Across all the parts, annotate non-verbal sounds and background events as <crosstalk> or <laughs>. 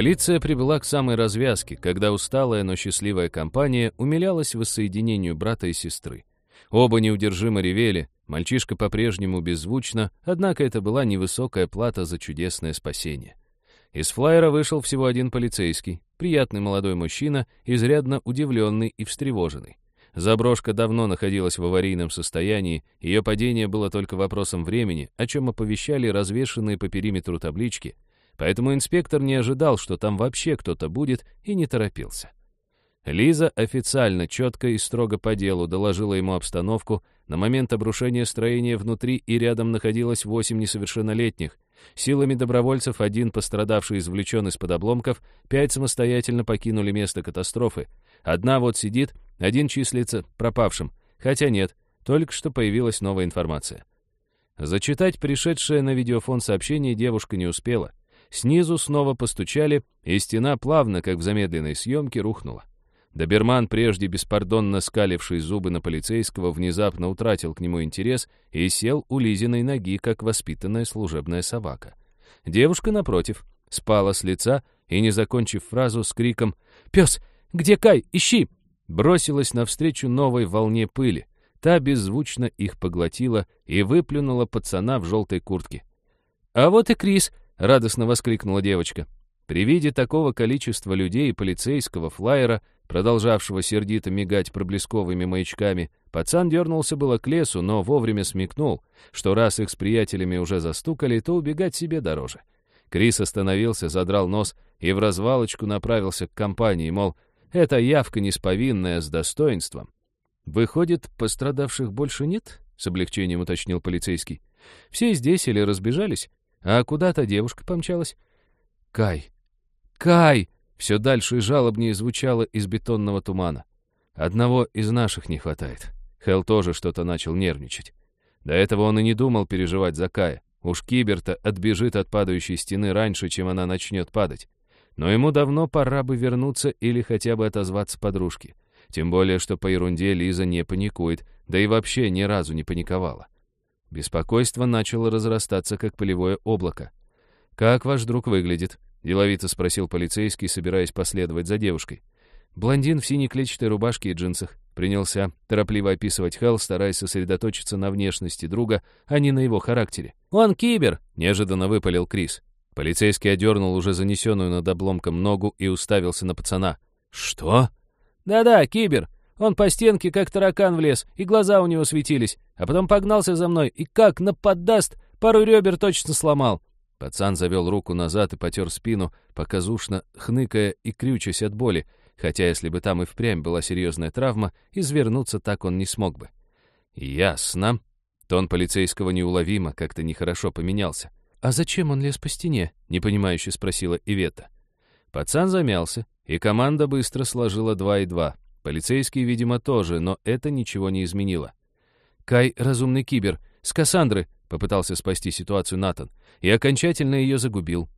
Полиция прибыла к самой развязке, когда усталая, но счастливая компания умилялась воссоединению брата и сестры. Оба неудержимо ревели, мальчишка по-прежнему беззвучно, однако это была невысокая плата за чудесное спасение. Из флайера вышел всего один полицейский, приятный молодой мужчина, изрядно удивленный и встревоженный. Заброшка давно находилась в аварийном состоянии, ее падение было только вопросом времени, о чем оповещали развешанные по периметру таблички, поэтому инспектор не ожидал, что там вообще кто-то будет, и не торопился. Лиза официально, четко и строго по делу доложила ему обстановку. На момент обрушения строения внутри и рядом находилось восемь несовершеннолетних. Силами добровольцев один пострадавший извлечен из-под обломков, пять самостоятельно покинули место катастрофы. Одна вот сидит, один числится пропавшим. Хотя нет, только что появилась новая информация. Зачитать пришедшее на видеофон сообщение девушка не успела. Снизу снова постучали, и стена плавно, как в замедленной съемке, рухнула. Доберман, прежде беспардонно скаливший зубы на полицейского, внезапно утратил к нему интерес и сел у Лизиной ноги, как воспитанная служебная собака. Девушка, напротив, спала с лица и, не закончив фразу, с криком «Пес, где Кай? Ищи!» бросилась навстречу новой волне пыли. Та беззвучно их поглотила и выплюнула пацана в желтой куртке. «А вот и Крис!» — радостно воскликнула девочка. При виде такого количества людей и полицейского флайера, продолжавшего сердито мигать проблесковыми маячками, пацан дернулся было к лесу, но вовремя смекнул, что раз их с приятелями уже застукали, то убегать себе дороже. Крис остановился, задрал нос и в развалочку направился к компании, мол, это явка несповинная с достоинством. «Выходит, пострадавших больше нет?» — с облегчением уточнил полицейский. «Все здесь или разбежались? А куда-то девушка помчалась?» «Кай! Кай!» — все дальше и жалобнее звучало из бетонного тумана. «Одного из наших не хватает». Хелл тоже что-то начал нервничать. До этого он и не думал переживать за Кая. Уж Киберта отбежит от падающей стены раньше, чем она начнет падать. Но ему давно пора бы вернуться или хотя бы отозваться подружке. Тем более, что по ерунде Лиза не паникует, да и вообще ни разу не паниковала. Беспокойство начало разрастаться, как полевое облако. «Как ваш друг выглядит?» — деловито спросил полицейский, собираясь последовать за девушкой. Блондин в синей клетчатой рубашке и джинсах принялся торопливо описывать Хелл, стараясь сосредоточиться на внешности друга, а не на его характере. «Он кибер!» — неожиданно выпалил Крис. Полицейский одернул уже занесенную над обломком ногу и уставился на пацана. «Что?» «Да-да, кибер. Он по стенке, как таракан влез, и глаза у него светились. А потом погнался за мной, и как нападаст, пару ребер точно сломал». Пацан завел руку назад и потер спину, показушно хныкая и крючась от боли, хотя если бы там и впрямь была серьезная травма, извернуться так он не смог бы. «Ясно». Тон полицейского неуловимо как-то нехорошо поменялся. «А зачем он лез по стене?» — непонимающе спросила Ивета. Пацан замялся, и команда быстро сложила два и два. Полицейские, видимо, тоже, но это ничего не изменило. «Кай — разумный кибер. С Кассандры!» — попытался спасти ситуацию Натан. И окончательно ее загубил.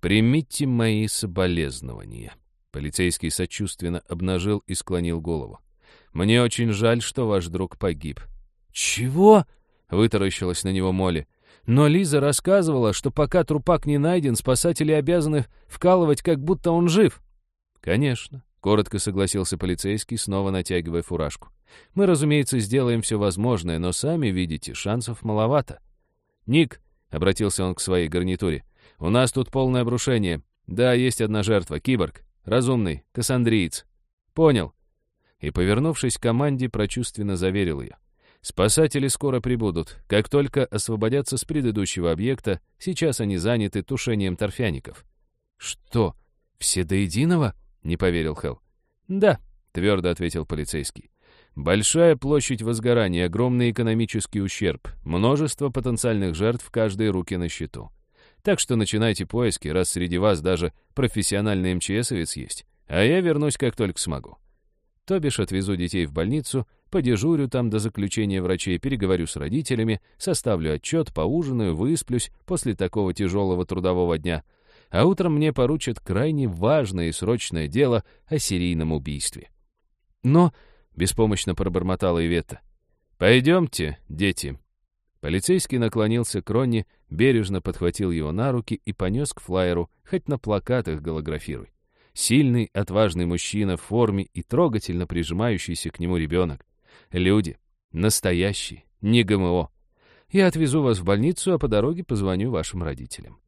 «Примите мои соболезнования». Полицейский сочувственно обнажил и склонил голову. «Мне очень жаль, что ваш друг погиб». «Чего?» — вытаращилась на него Молли. Но Лиза рассказывала, что пока трупак не найден, спасатели обязаны вкалывать, как будто он жив. «Конечно», — коротко согласился полицейский, снова натягивая фуражку. «Мы, разумеется, сделаем все возможное, но сами видите, шансов маловато». «Ник», — обратился он к своей гарнитуре, — «у нас тут полное обрушение. Да, есть одна жертва, киборг, разумный, кассандриец». «Понял». И, повернувшись к команде, прочувственно заверил ее. Спасатели скоро прибудут. Как только освободятся с предыдущего объекта, сейчас они заняты тушением торфяников. «Что, все до единого?» — не поверил Хелл. «Да», — твердо ответил полицейский. «Большая площадь возгорания, огромный экономический ущерб, множество потенциальных жертв, каждой руки на счету. Так что начинайте поиски, раз среди вас даже профессиональный МЧСовец есть, а я вернусь, как только смогу. То бишь отвезу детей в больницу, подежурю там до заключения врачей, переговорю с родителями, составлю отчет, поужинаю, высплюсь после такого тяжелого трудового дня. А утром мне поручат крайне важное и срочное дело о серийном убийстве. Но, — беспомощно пробормотала Ивета, — «пойдемте, дети». Полицейский наклонился к Ронни, бережно подхватил его на руки и понес к флайеру, хоть на плакатах голографируй. Сильный, отважный мужчина в форме и трогательно прижимающийся к нему ребенок. Люди. Настоящие. Не ГМО. Я отвезу вас в больницу, а по дороге позвоню вашим родителям.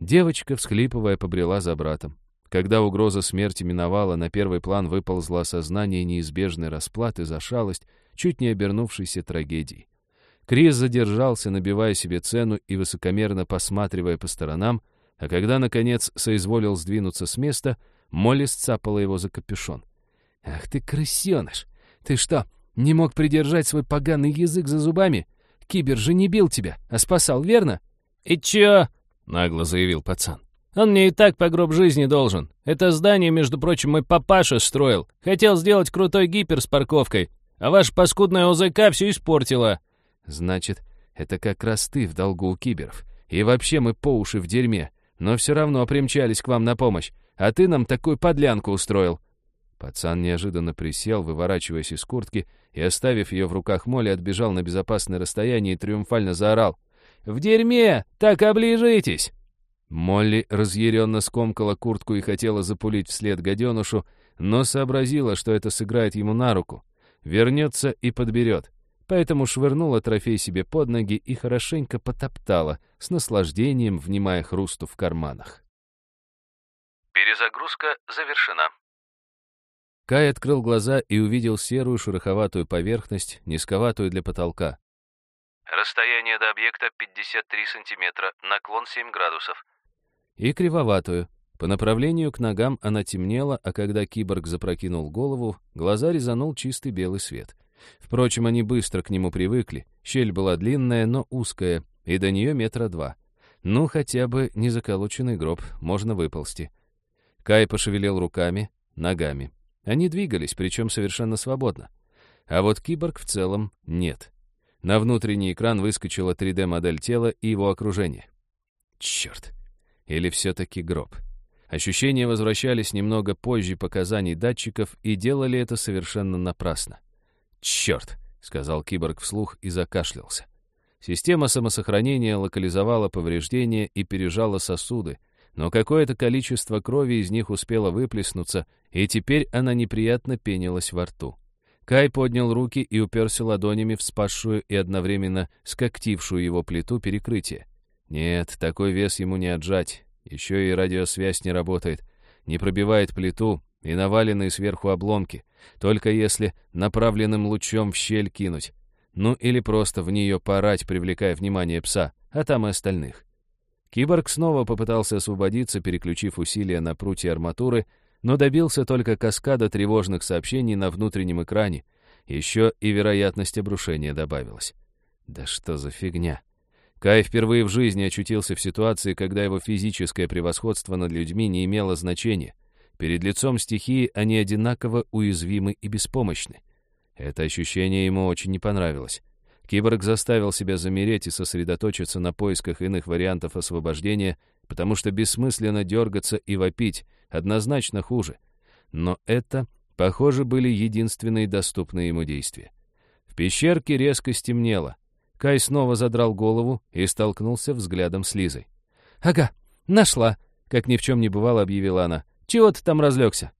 Девочка, всхлипывая, побрела за братом. Когда угроза смерти миновала, на первый план выползло осознание неизбежной расплаты за шалость, чуть не обернувшейся трагедией. Крис задержался, набивая себе цену и высокомерно посматривая по сторонам, а когда, наконец, соизволил сдвинуться с места, Молли сцапала его за капюшон. «Ах ты, крысеныш! Ты что, не мог придержать свой поганый язык за зубами? Кибер же не бил тебя, а спасал, верно?» «И чё?» — нагло заявил пацан. Он мне и так по гроб жизни должен. Это здание, между прочим, мой папаша строил. Хотел сделать крутой гипер с парковкой. А ваша паскудная ОЗК все испортила. Значит, это как раз ты в долгу у киберов. И вообще мы по уши в дерьме. Но все равно примчались к вам на помощь. А ты нам такую подлянку устроил. Пацан неожиданно присел, выворачиваясь из куртки, и, оставив ее в руках Молли, отбежал на безопасное расстояние и триумфально заорал. «В дерьме! Так оближитесь!» Молли разъяренно скомкала куртку и хотела запулить вслед гаденушу, но сообразила, что это сыграет ему на руку. Вернется и подберет. Поэтому швырнула трофей себе под ноги и хорошенько потоптала, с наслаждением внимая хрусту в карманах. Перезагрузка завершена. Кай открыл глаза и увидел серую шероховатую поверхность, низковатую для потолка. Расстояние до объекта 53 сантиметра, наклон 7 градусов и кривоватую. По направлению к ногам она темнела, а когда киборг запрокинул голову, глаза резанул чистый белый свет. Впрочем, они быстро к нему привыкли. Щель была длинная, но узкая, и до нее метра два. Ну, хотя бы не заколоченный гроб, можно выползти. Кай пошевелил руками, ногами. Они двигались, причем совершенно свободно. А вот киборг в целом нет. На внутренний экран выскочила 3D-модель тела и его окружение. Черт! Или все-таки гроб? Ощущения возвращались немного позже показаний датчиков и делали это совершенно напрасно. «Черт!» — сказал киборг вслух и закашлялся. Система самосохранения локализовала повреждения и пережала сосуды, но какое-то количество крови из них успело выплеснуться, и теперь она неприятно пенилась во рту. Кай поднял руки и уперся ладонями в спасшую и одновременно скоктившую его плиту перекрытия. Нет, такой вес ему не отжать. Еще и радиосвязь не работает. Не пробивает плиту и наваленные сверху обломки. Только если направленным лучом в щель кинуть. Ну или просто в нее порать, привлекая внимание пса, а там и остальных. Киборг снова попытался освободиться, переключив усилия на прутья арматуры, но добился только каскада тревожных сообщений на внутреннем экране. Еще и вероятность обрушения добавилась. Да что за фигня? Кай впервые в жизни очутился в ситуации, когда его физическое превосходство над людьми не имело значения. Перед лицом стихии они одинаково уязвимы и беспомощны. Это ощущение ему очень не понравилось. Киборг заставил себя замереть и сосредоточиться на поисках иных вариантов освобождения, потому что бессмысленно дергаться и вопить однозначно хуже. Но это, похоже, были единственные доступные ему действия. В пещерке резко стемнело. Кай снова задрал голову и столкнулся взглядом с Лизой. «Ага, нашла!» — как ни в чем не бывало, объявила она. «Чего ты там разлегся?»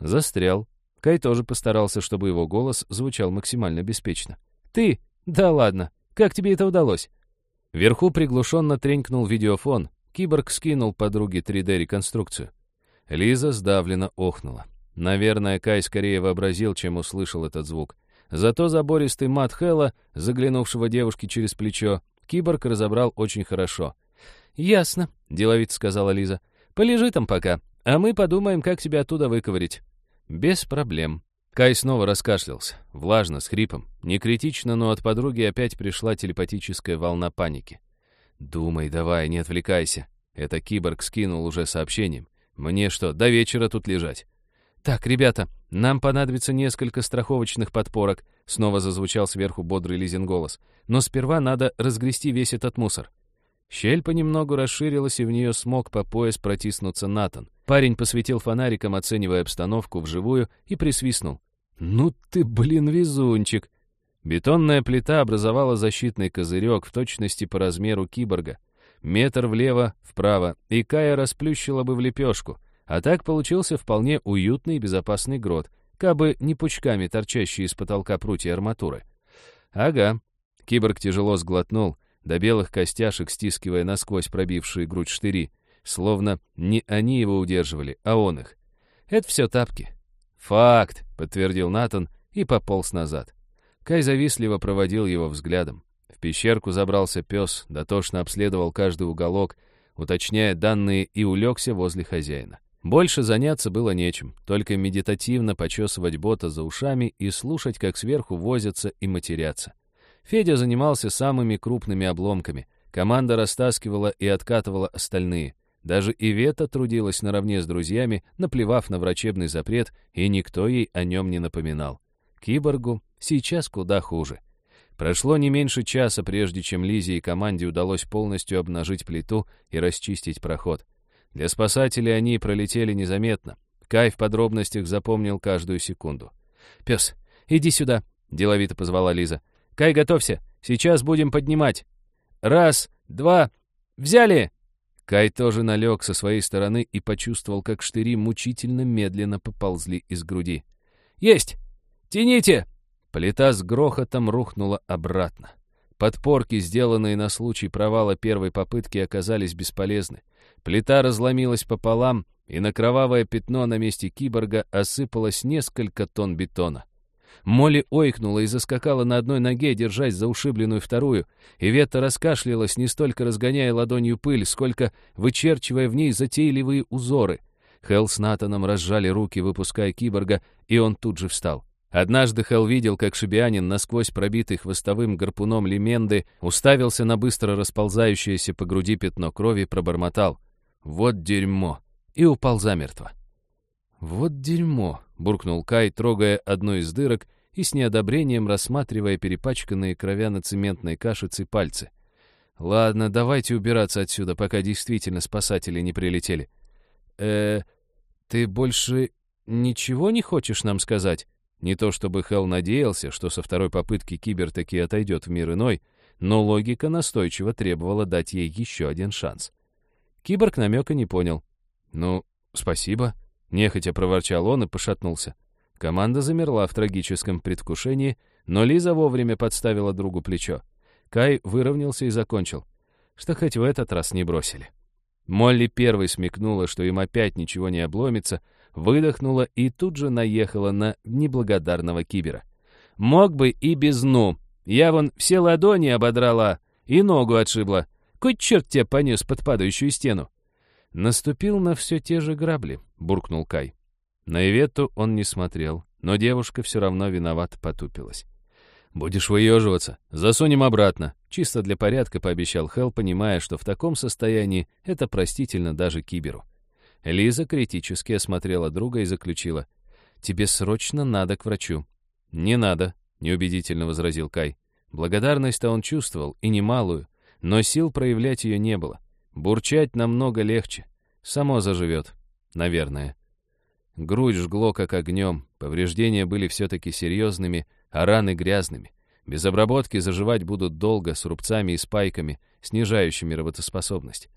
Застрял. Кай тоже постарался, чтобы его голос звучал максимально беспечно. «Ты? Да ладно. Как тебе это удалось?» Вверху приглушенно тренькнул видеофон. Киборг скинул подруге 3D-реконструкцию. Лиза сдавленно охнула. Наверное, Кай скорее вообразил, чем услышал этот звук. Зато забористый мат Хэлла, заглянувшего девушке через плечо, киборг разобрал очень хорошо. «Ясно», — деловито сказала Лиза. «Полежи там пока, а мы подумаем, как тебя оттуда выковырить». «Без проблем». Кай снова раскашлялся, влажно, с хрипом. Не критично, но от подруги опять пришла телепатическая волна паники. «Думай, давай, не отвлекайся». Это киборг скинул уже сообщением. «Мне что, до вечера тут лежать?» «Так, ребята, нам понадобится несколько страховочных подпорок», снова зазвучал сверху бодрый Лизин голос. «Но сперва надо разгрести весь этот мусор». Щель понемногу расширилась, и в нее смог по пояс протиснуться Натан. Парень посветил фонариком, оценивая обстановку вживую, и присвистнул. «Ну ты, блин, везунчик!» Бетонная плита образовала защитный козырек в точности по размеру киборга. метр влево, вправо, и Кая расплющила бы в лепешку. А так получился вполне уютный и безопасный грот, кабы не пучками торчащие из потолка прутья арматуры. Ага. Киборг тяжело сглотнул, до белых костяшек стискивая насквозь пробившие грудь штыри, словно не они его удерживали, а он их. Это все тапки. «Факт», — подтвердил Натан и пополз назад. Кай завистливо проводил его взглядом. В пещерку забрался пес, дотошно обследовал каждый уголок, уточняя данные, и улегся возле хозяина. Больше заняться было нечем, только медитативно почесывать бота за ушами и слушать, как сверху возятся и матерятся. Федя занимался самыми крупными обломками. Команда растаскивала и откатывала остальные. Даже Ивета трудилась наравне с друзьями, наплевав на врачебный запрет, и никто ей о нем не напоминал. Киборгу сейчас куда хуже. Прошло не меньше часа, прежде чем Лизе и команде удалось полностью обнажить плиту и расчистить проход. Для спасателей они пролетели незаметно. Кай в подробностях запомнил каждую секунду. «Пес, иди сюда», — деловито позвала Лиза. «Кай, готовься, сейчас будем поднимать. Раз, два, взяли!» Кай тоже налег со своей стороны и почувствовал, как штыри мучительно медленно поползли из груди. «Есть! Тяните!» Плита с грохотом рухнула обратно. Подпорки, сделанные на случай провала первой попытки, оказались бесполезны. Плита разломилась пополам, и на кровавое пятно на месте киборга осыпалось несколько тонн бетона. Молли ойкнула и заскакала на одной ноге, держась за ушибленную вторую, и Ветта раскашлялась, не столько разгоняя ладонью пыль, сколько вычерчивая в ней затейливые узоры. Хелл с Натаном разжали руки, выпуская киборга, и он тут же встал. Однажды Хелл видел, как шибианин, насквозь пробитый хвостовым гарпуном леменды, уставился на быстро расползающееся по груди пятно крови и пробормотал. «Вот дерьмо!» и упал замертво. «Вот дерьмо!» — буркнул Кай, трогая одну из дырок и с неодобрением рассматривая перепачканные кровяно-цементной кашицей пальцы. «Ладно, давайте убираться отсюда, пока действительно спасатели не прилетели». «Э, ты больше ничего не хочешь нам сказать?» Не то чтобы Хелл надеялся, что со второй попытки Кибер таки отойдет в мир иной, но логика настойчиво требовала дать ей еще один шанс. Киборг намека не понял. «Ну, спасибо», — нехотя проворчал он и пошатнулся. Команда замерла в трагическом предвкушении, но Лиза вовремя подставила другу плечо. Кай выровнялся и закончил. Что хоть в этот раз не бросили. Молли первой смекнула, что им опять ничего не обломится, выдохнула и тут же наехала на неблагодарного кибера. «Мог бы и без «ну». Я вон все ладони ободрала и ногу отшибла. Кой черт тебя понес под падающую стену?» «Наступил на все те же грабли», — буркнул Кай. На Иветту он не смотрел, но девушка все равно виновато потупилась. «Будешь выеживаться, засунем обратно», — чисто для порядка пообещал Хелл, понимая, что в таком состоянии это простительно даже киберу. Лиза критически осмотрела друга и заключила. «Тебе срочно надо к врачу». «Не надо», — неубедительно возразил Кай. Благодарность-то он чувствовал, и немалую, но сил проявлять ее не было. Бурчать намного легче. Само заживет. Наверное. Грудь жгло как огнем, повреждения были все-таки серьезными, а раны грязными. Без обработки заживать будут долго, с рубцами и спайками, снижающими работоспособность.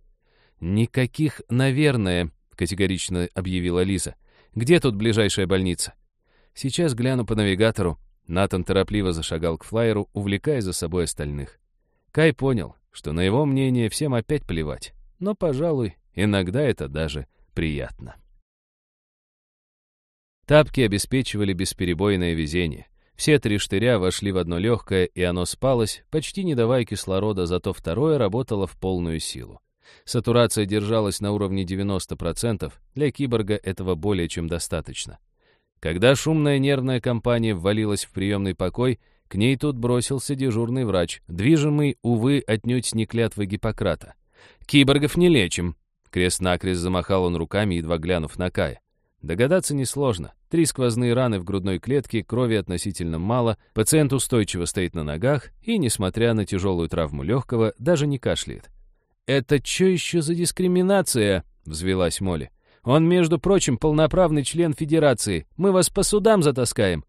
«Никаких «наверное», категорично объявила Лиза. «Где тут ближайшая больница?» «Сейчас гляну по навигатору». Натан торопливо зашагал к флайеру, увлекая за собой остальных. Кай понял, что на его мнение всем опять плевать. Но, пожалуй, иногда это даже приятно. Тапки обеспечивали бесперебойное везение. Все три штыря вошли в одно легкое, и оно спалось, почти не давая кислорода, зато второе работало в полную силу. Сатурация держалась на уровне 90%, для киборга этого более чем достаточно. Когда шумная нервная компания ввалилась в приемный покой, к ней тут бросился дежурный врач, движимый, увы, отнюдь не клятвой Гиппократа. «Киборгов не лечим!» Крест-накрест замахал он руками, едва глянув на Кая. Догадаться несложно. Три сквозные раны в грудной клетке, крови относительно мало, пациент устойчиво стоит на ногах и, несмотря на тяжелую травму легкого, даже не кашляет. «Это что еще за дискриминация?» — взвелась Молли. «Он, между прочим, полноправный член Федерации. Мы вас по судам затаскаем».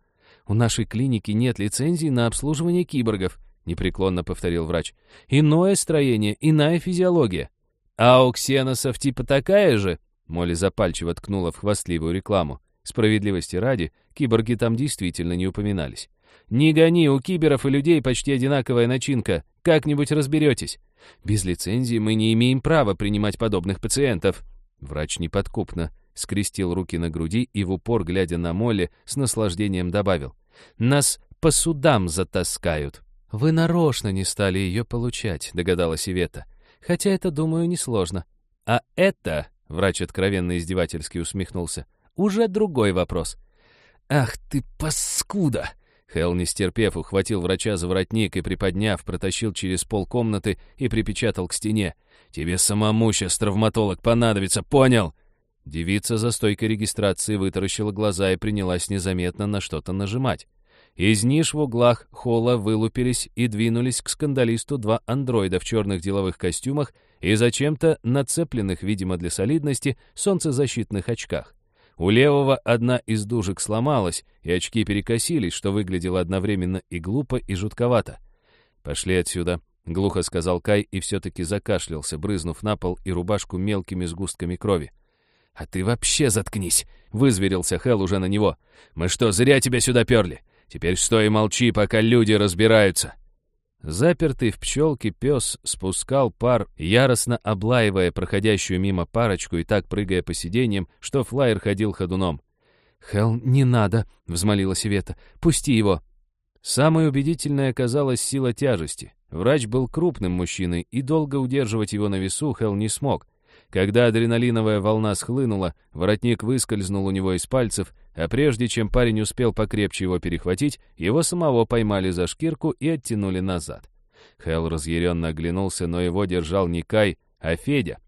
«У нашей клиники нет лицензии на обслуживание киборгов», — непреклонно повторил врач. «Иное строение, иная физиология». «А у ксеносов типа такая же?» Молли запальчиво ткнула в хвастливую рекламу. Справедливости ради, киборги там действительно не упоминались. «Не гони, у киберов и людей почти одинаковая начинка. Как-нибудь разберетесь. Без лицензии мы не имеем права принимать подобных пациентов». Врач неподкупно скрестил руки на груди и в упор, глядя на Молли, с наслаждением добавил. «Нас по судам затаскают». «Вы нарочно не стали ее получать», — догадалась Ивета. «Хотя это, думаю, несложно». «А это...» — врач откровенно издевательски усмехнулся. «Уже другой вопрос». «Ах ты паскуда!» Хелл, не стерпев, ухватил врача за воротник и, приподняв, протащил через пол комнаты и припечатал к стене. «Тебе самому сейчас травматолог понадобится, понял?» Девица за стойкой регистрации вытаращила глаза и принялась незаметно на что-то нажимать. Из ниш в углах холла вылупились и двинулись к скандалисту два андроида в черных деловых костюмах и зачем-то нацепленных, видимо, для солидности, солнцезащитных очках. У левого одна из дужек сломалась, и очки перекосились, что выглядело одновременно и глупо, и жутковато. «Пошли отсюда», — глухо сказал Кай и все-таки закашлялся, брызнув на пол и рубашку мелкими сгустками крови. «А ты вообще заткнись!» — вызверился Хелл уже на него. «Мы что, зря тебя сюда перли? Теперь стой и молчи, пока люди разбираются!» Запертый в пчелке пес спускал пар, яростно облаивая проходящую мимо парочку и так прыгая по сиденьям, что флайер ходил ходуном. «Хелл, не надо!» — взмолилась Ивета. «Пусти его!» Самой убедительной оказалась сила тяжести. Врач был крупным мужчиной, и долго удерживать его на весу Хелл не смог. Когда адреналиновая волна схлынула, воротник выскользнул у него из пальцев, а прежде чем парень успел покрепче его перехватить, его самого поймали за шкирку и оттянули назад. Хелл разъяренно оглянулся, но его держал не Кай, а Федя.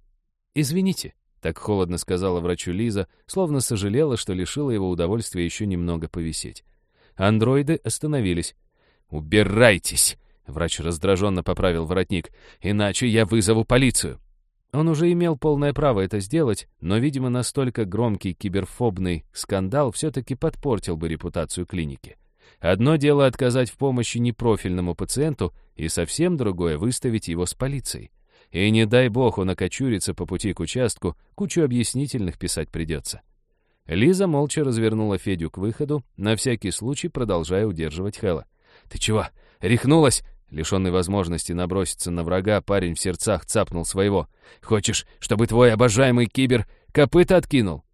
«Извините», — так холодно сказала врачу Лиза, словно сожалела, что лишила его удовольствия еще немного повисеть. Андроиды остановились. «Убирайтесь!» — врач раздраженно поправил воротник. «Иначе я вызову полицию!» Он уже имел полное право это сделать, но, видимо, настолько громкий киберфобный скандал все-таки подпортил бы репутацию клиники. Одно дело отказать в помощи непрофильному пациенту, и совсем другое — выставить его с полицией. И не дай бог он окочурится по пути к участку, кучу объяснительных писать придется. Лиза молча развернула Федю к выходу, на всякий случай продолжая удерживать Хэла. «Ты чего, рехнулась?» Лишенный возможности наброситься на врага, парень в сердцах цапнул своего. «Хочешь, чтобы твой обожаемый кибер копыта откинул?»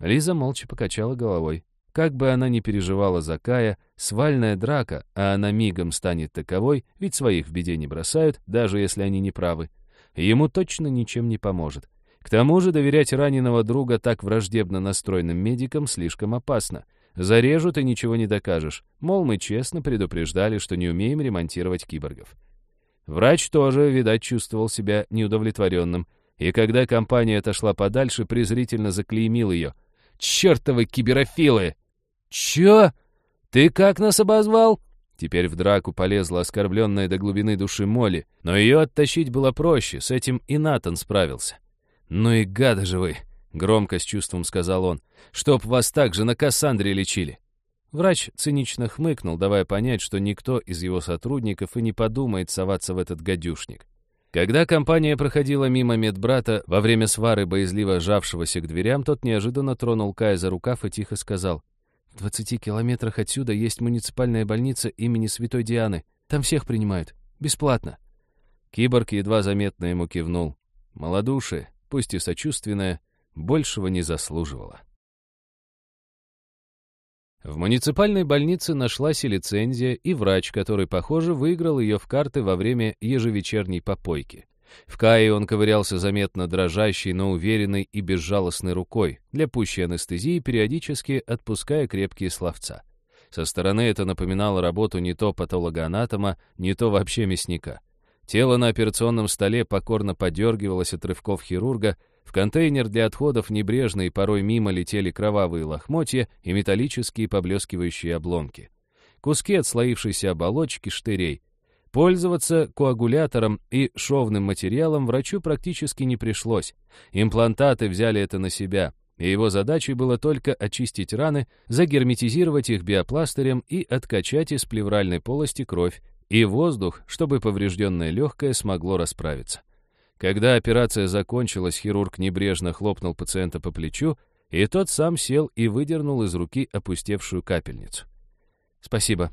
Лиза молча покачала головой. Как бы она ни переживала за Кая, свальная драка, а она мигом станет таковой, ведь своих в беде не бросают, даже если они не правы, ему точно ничем не поможет. К тому же доверять раненого друга так враждебно настроенным медикам слишком опасно — Зарежут и ничего не докажешь. Мол, мы честно предупреждали, что не умеем ремонтировать киборгов. Врач тоже, видать, чувствовал себя неудовлетворенным, и когда компания отошла подальше, презрительно заклеймил ее. «Чертовы киберофилы!» «Чё? Ты как нас обозвал?» Теперь в драку полезла оскорбленная до глубины души Молли, но ее оттащить было проще, с этим и Натан справился. «Ну и гады же вы! — громко с чувством сказал он, — «чтоб вас так же на Кассандре лечили». Врач цинично хмыкнул, давая понять, что никто из его сотрудников и не подумает соваться в этот гадюшник. Когда компания проходила мимо медбрата, во время свары боязливо жавшегося к дверям, тот неожиданно тронул Кая за рукав и тихо сказал, «В двадцати километрах отсюда есть муниципальная больница имени Святой Дианы. Там всех принимают. Бесплатно». Киборг едва заметно ему кивнул. Молодушие, пусть и сочувственное, большего не заслуживала. В муниципальной больнице нашлась и лицензия, и врач, который, похоже, выиграл ее в карты во время ежевечерней попойки. В Кае он ковырялся заметно дрожащей, но уверенной и безжалостной рукой, для пущей анестезии, периодически отпуская крепкие словца. Со стороны это напоминало работу не то патологоанатома, не то вообще мясника. Тело на операционном столе покорно подергивалось от рывков хирурга, в контейнер для отходов небрежно и порой мимо летели кровавые лохмотья и металлические поблескивающие обломки. Куски отслоившейся оболочки штырей. Пользоваться коагулятором и шовным материалом врачу практически не пришлось. Имплантаты взяли это на себя, и его задачей было только очистить раны, загерметизировать их биопластырем и откачать из плевральной полости кровь и воздух, чтобы поврежденное легкое смогло расправиться. Когда операция закончилась, хирург небрежно хлопнул пациента по плечу, и тот сам сел и выдернул из руки опустевшую капельницу. «Спасибо».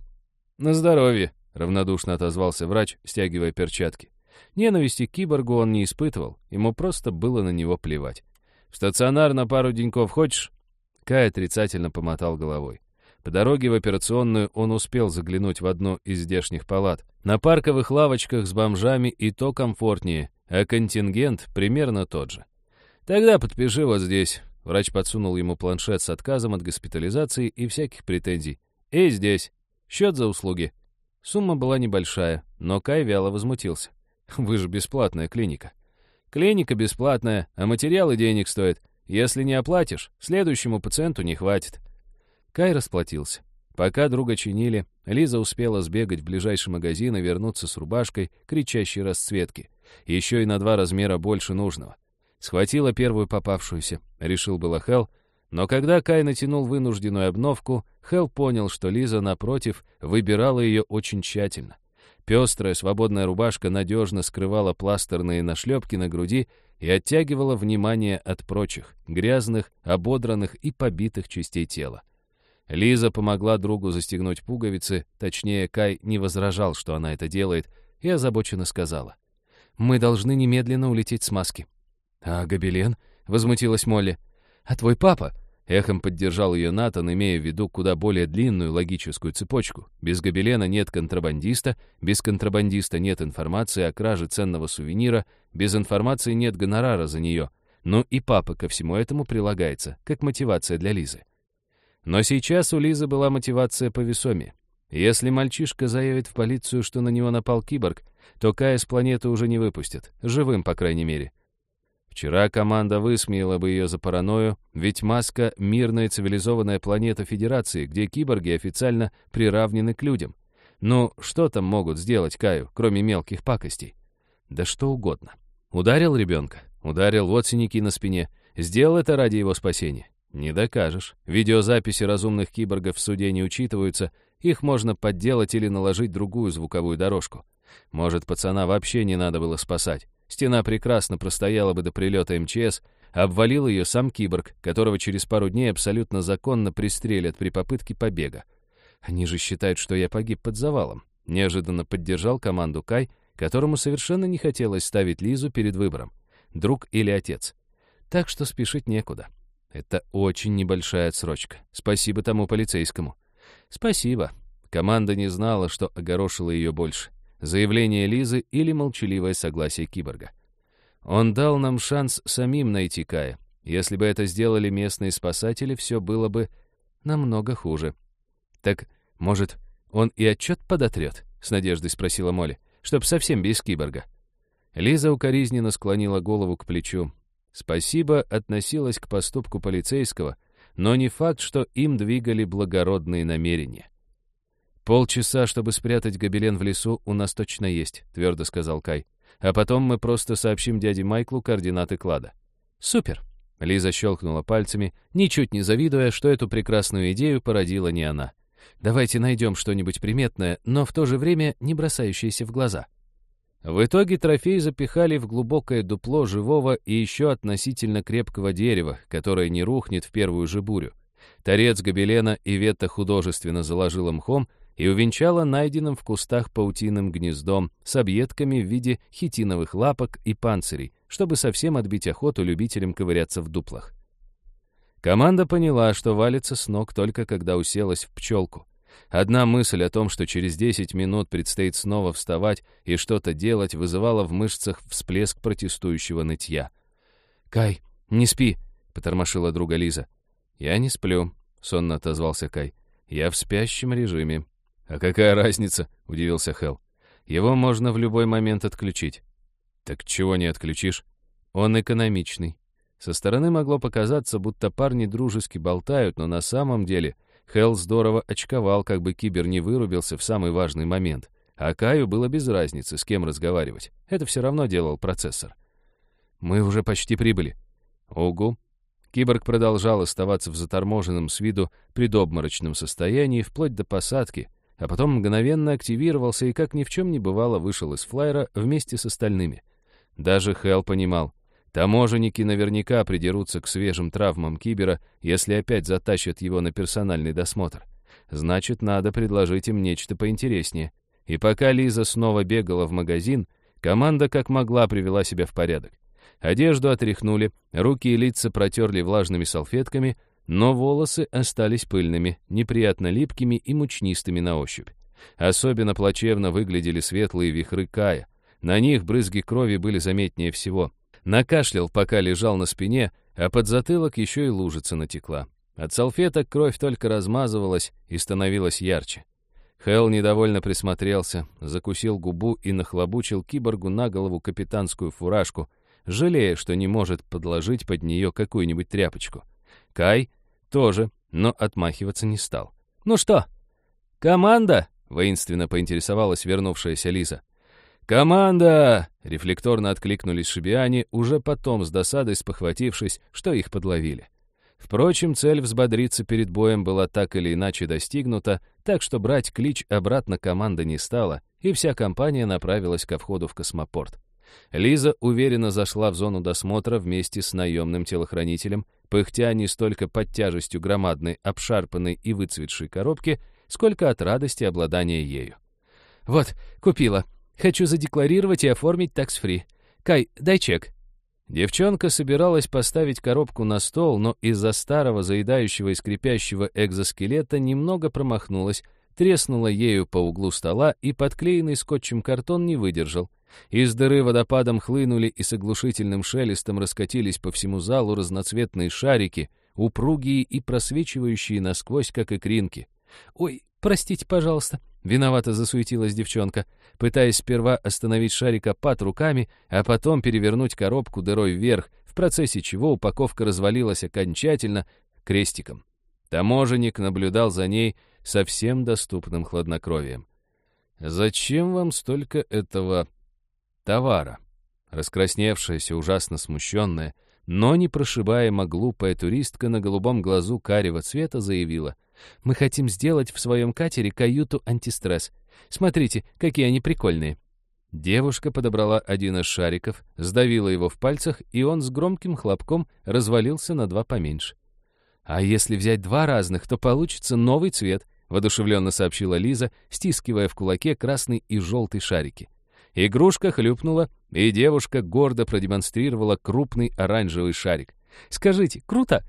«На здоровье», — равнодушно отозвался врач, стягивая перчатки. Ненависти к киборгу он не испытывал, ему просто было на него плевать. «В стационар на пару деньков хочешь?» Кай отрицательно помотал головой. По дороге в операционную он успел заглянуть в одну из здешних палат. На парковых лавочках с бомжами и то комфортнее, а контингент примерно тот же. «Тогда подпиши вот здесь». Врач подсунул ему планшет с отказом от госпитализации и всяких претензий. «И здесь. Счет за услуги». Сумма была небольшая, но Кай вяло возмутился. <laughs> «Вы же бесплатная клиника». «Клиника бесплатная, а материалы денег стоят. Если не оплатишь, следующему пациенту не хватит». Кай расплатился. Пока друга чинили, Лиза успела сбегать в ближайший магазин и вернуться с рубашкой кричащей расцветки. Еще и на два размера больше нужного. Схватила первую попавшуюся, решил было Хелл, но когда Кай натянул вынужденную обновку, Хелл понял, что Лиза, напротив, выбирала ее очень тщательно. Пестрая свободная рубашка надежно скрывала пластерные нашлепки на груди и оттягивала внимание от прочих, грязных, ободранных и побитых частей тела. Лиза помогла другу застегнуть пуговицы, точнее, Кай не возражал, что она это делает, и озабоченно сказала. «Мы должны немедленно улететь с маски». «А Гобелен?» — возмутилась Молли. «А твой папа?» — эхом поддержал ее Натан, имея в виду куда более длинную логическую цепочку. Без Гобелена нет контрабандиста, без контрабандиста нет информации о краже ценного сувенира, без информации нет гонорара за нее. Ну и папа ко всему этому прилагается, как мотивация для Лизы. Но сейчас у Лизы была мотивация повесомее. Если мальчишка заявит в полицию, что на него напал киборг, то Кая с планеты уже не выпустят, живым, по крайней мере. Вчера команда высмеяла бы ее за паранойю, ведь Маска — мирная цивилизованная планета Федерации, где киборги официально приравнены к людям. Ну, что там могут сделать Каю, кроме мелких пакостей? Да что угодно. Ударил ребенка, ударил, синяки на спине. Сделал это ради его спасения. Не докажешь. Видеозаписи разумных киборгов в суде не учитываются, их можно подделать или наложить другую звуковую дорожку. Может, пацана вообще не надо было спасать. Стена прекрасно простояла бы до прилета МЧС, обвалил ее сам киборг, которого через пару дней абсолютно законно пристрелят при попытке побега. Они же считают, что я погиб под завалом. Неожиданно поддержал команду Кай, которому совершенно не хотелось ставить Лизу перед выбором. Друг или отец. Так что спешить некуда. Это очень небольшая отсрочка. Спасибо тому полицейскому. Спасибо. Команда не знала, что огорошило ее больше. Заявление Лизы или молчаливое согласие киборга. Он дал нам шанс самим найти Кая. Если бы это сделали местные спасатели, все было бы намного хуже. Так, может, он и отчет подотрет? С надеждой спросила Молли. Чтоб совсем без киборга. Лиза укоризненно склонила голову к плечу. Спасибо относилось к поступку полицейского, но не факт, что им двигали благородные намерения. «Полчаса, чтобы спрятать гобелен в лесу, у нас точно есть», — твердо сказал Кай. «А потом мы просто сообщим дяде Майклу координаты клада». «Супер!» — Лиза щелкнула пальцами, ничуть не завидуя, что эту прекрасную идею породила не она. «Давайте найдем что-нибудь приметное, но в то же время не бросающееся в глаза». В итоге трофей запихали в глубокое дупло живого и еще относительно крепкого дерева, которое не рухнет в первую же бурю. Торец гобелена Ивета художественно заложила мхом и увенчала найденным в кустах паутиным гнездом с объедками в виде хитиновых лапок и панцирей, чтобы совсем отбить охоту любителям ковыряться в дуплах. Команда поняла, что валится с ног только когда уселась в пчелку. Одна мысль о том, что через 10 минут предстоит снова вставать и что-то делать, вызывала в мышцах всплеск протестующего нытья. «Кай, не спи!» — потормошила друга Лиза. «Я не сплю», — сонно отозвался Кай. «Я в спящем режиме». «А какая разница?» — удивился Хелл. «Его можно в любой момент отключить». «Так чего не отключишь?» «Он экономичный». Со стороны могло показаться, будто парни дружески болтают, но на самом деле Хелл здорово очковал, как бы кибер не вырубился в самый важный момент. А Каю было без разницы, с кем разговаривать. Это все равно делал процессор. «Мы уже почти прибыли». «Угу». Киборг продолжал оставаться в заторможенном с виду предобморочном состоянии вплоть до посадки, а потом мгновенно активировался и, как ни в чем не бывало, вышел из флайера вместе с остальными. Даже Хелл понимал, таможенники наверняка придерутся к свежим травмам Кибера, если опять затащат его на персональный досмотр. Значит, надо предложить им нечто поинтереснее. И пока Лиза снова бегала в магазин, команда как могла привела себя в порядок. Одежду отряхнули, руки и лица протерли влажными салфетками, но волосы остались пыльными, неприятно липкими и мучнистыми на ощупь. Особенно плачевно выглядели светлые вихры Кая. На них брызги крови были заметнее всего. Накашлял, пока лежал на спине, а под затылок еще и лужица натекла. От салфеток кровь только размазывалась и становилась ярче. Хелл недовольно присмотрелся, закусил губу и нахлобучил киборгу на голову капитанскую фуражку, жалея, что не может подложить под нее какую-нибудь тряпочку. Кай тоже, но отмахиваться не стал. «Ну что, команда?» — воинственно поинтересовалась вернувшаяся Лиза. «Команда!» — рефлекторно откликнулись шибиане, уже потом с досадой спохватившись, что их подловили. Впрочем, цель взбодриться перед боем была так или иначе достигнута, так что брать клич обратно команда не стала, и вся компания направилась ко входу в космопорт. Лиза уверенно зашла в зону досмотра вместе с наемным телохранителем, пыхтя не столько под тяжестью громадной, обшарпанной и выцветшей коробки, сколько от радости обладания ею. «Вот, купила. Хочу задекларировать и оформить такс-фри. Кай, дай чек». Девчонка собиралась поставить коробку на стол, но из-за старого заедающего и скрипящего экзоскелета немного промахнулась, треснула ею по углу стола, и подклеенный скотчем картон не выдержал. Из дыры водопадом хлынули и с оглушительным шелестом раскатились по всему залу разноцветные шарики, упругие и просвечивающие насквозь, как икринки. «Ой, простите, пожалуйста», — виновато засуетилась девчонка, пытаясь сперва остановить шарик опад руками, а потом перевернуть коробку дырой вверх, в процессе чего упаковка развалилась окончательно крестиком. Таможенник наблюдал за ней совсем доступным хладнокровием. «Зачем вам столько этого товара?» Раскрасневшаяся, ужасно смущенная, но не прошибаемо глупая туристка на голубом глазу карего цвета заявила, «Мы хотим сделать в своем катере каюту антистресс. Смотрите, какие они прикольные». Девушка подобрала один из шариков, сдавила его в пальцах, и он с громким хлопком развалился на два поменьше. «А если взять два разных, то получится новый цвет», — воодушевленно сообщила Лиза, стискивая в кулаке красный и желтый шарики. Игрушка хлюпнула, и девушка гордо продемонстрировала крупный оранжевый шарик. «Скажите, круто?»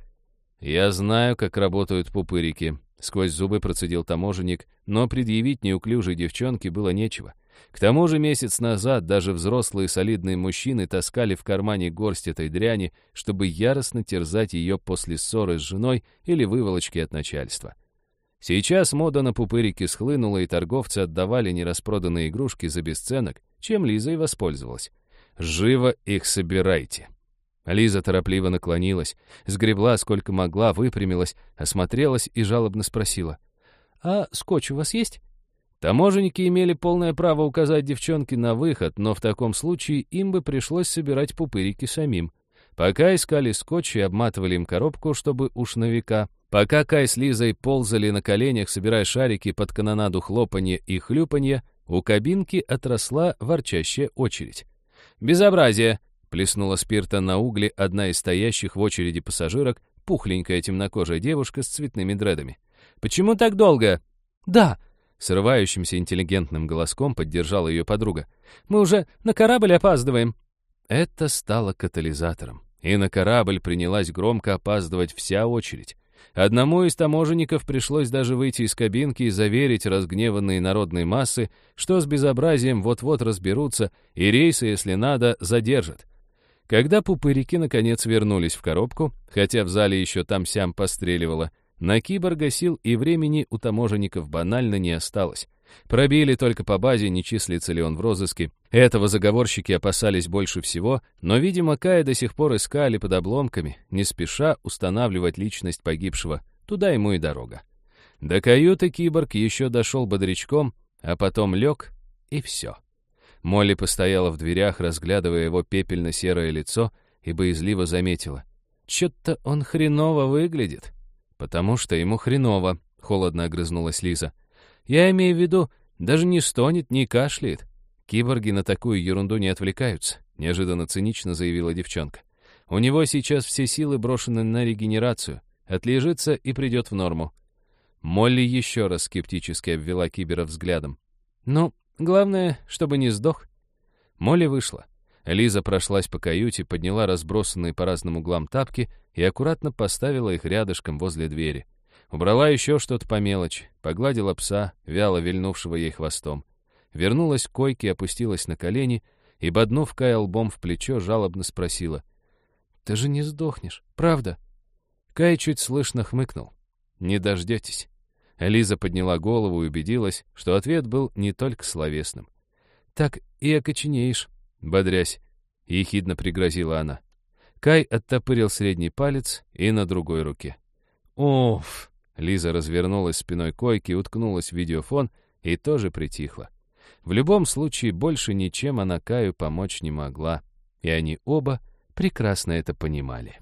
«Я знаю, как работают пупырики», — сквозь зубы процедил таможенник, но предъявить неуклюжей девчонке было нечего. К тому же месяц назад даже взрослые солидные мужчины таскали в кармане горсть этой дряни, чтобы яростно терзать ее после ссоры с женой или выволочки от начальства. Сейчас мода на пупырики схлынула, и торговцы отдавали нераспроданные игрушки за бесценок, чем Лиза и воспользовалась. «Живо их собирайте!» Лиза торопливо наклонилась, сгребла сколько могла, выпрямилась, осмотрелась и жалобно спросила. «А скотч у вас есть?» Таможенники имели полное право указать девчонке на выход, но в таком случае им бы пришлось собирать пупырики самим. Пока искали скотч и обматывали им коробку, чтобы уж на века, пока Кай с Лизой ползали на коленях, собирая шарики под канонаду хлопанья и хлюпанья, у кабинки отросла ворчащая очередь. «Безобразие!» — плеснула спирта на угли одна из стоящих в очереди пассажирок, пухленькая темнокожая девушка с цветными дредами. «Почему так долго?» «Да!» — срывающимся интеллигентным голоском поддержала ее подруга. «Мы уже на корабль опаздываем!» Это стало катализатором, и на корабль принялась громко опаздывать вся очередь. Одному из таможенников пришлось даже выйти из кабинки и заверить разгневанные народные массы, что с безобразием вот-вот разберутся и рейсы, если надо, задержат. Когда пупырики наконец вернулись в коробку, хотя в зале еще там-сям постреливало, на киборга сил и времени у таможенников банально не осталось. Пробили только по базе, не числится ли он в розыске. Этого заговорщики опасались больше всего, но, видимо, Кая до сих пор искали под обломками, не спеша устанавливать личность погибшего. Туда ему и дорога. До каюты киборг еще дошел бодрячком, а потом лег, и все. Молли постояла в дверях, разглядывая его пепельно-серое лицо, и боязливо заметила. «Чё-то он хреново выглядит». «Потому что ему хреново», — холодно огрызнулась Лиза. Я имею в виду, даже не стонет, не кашляет. Киборги на такую ерунду не отвлекаются, неожиданно цинично заявила девчонка. У него сейчас все силы брошены на регенерацию. Отлежится и придет в норму. Молли еще раз скептически обвела Кибера взглядом. «Ну, главное, чтобы не сдох». Молли вышла. Лиза прошлась по каюте, подняла разбросанные по разным углам тапки и аккуратно поставила их рядышком возле двери. Убрала еще что-то по мелочи, погладила пса, вяло вильнувшего ей хвостом. Вернулась к койке, опустилась на колени и, боднув Кая лбом в плечо, жалобно спросила. «Ты же не сдохнешь, правда?» Кай чуть слышно хмыкнул. «Не дождетесь». Лиза подняла голову и убедилась, что ответ был не только словесным. «Так и окоченеешь», — бодрясь, — ехидно пригрозила она. Кай оттопырил средний палец и на другой руке. «Уф!» Лиза развернулась спиной койки, уткнулась в видеофон и тоже притихла. В любом случае, больше ничем она Каю помочь не могла, и они оба прекрасно это понимали.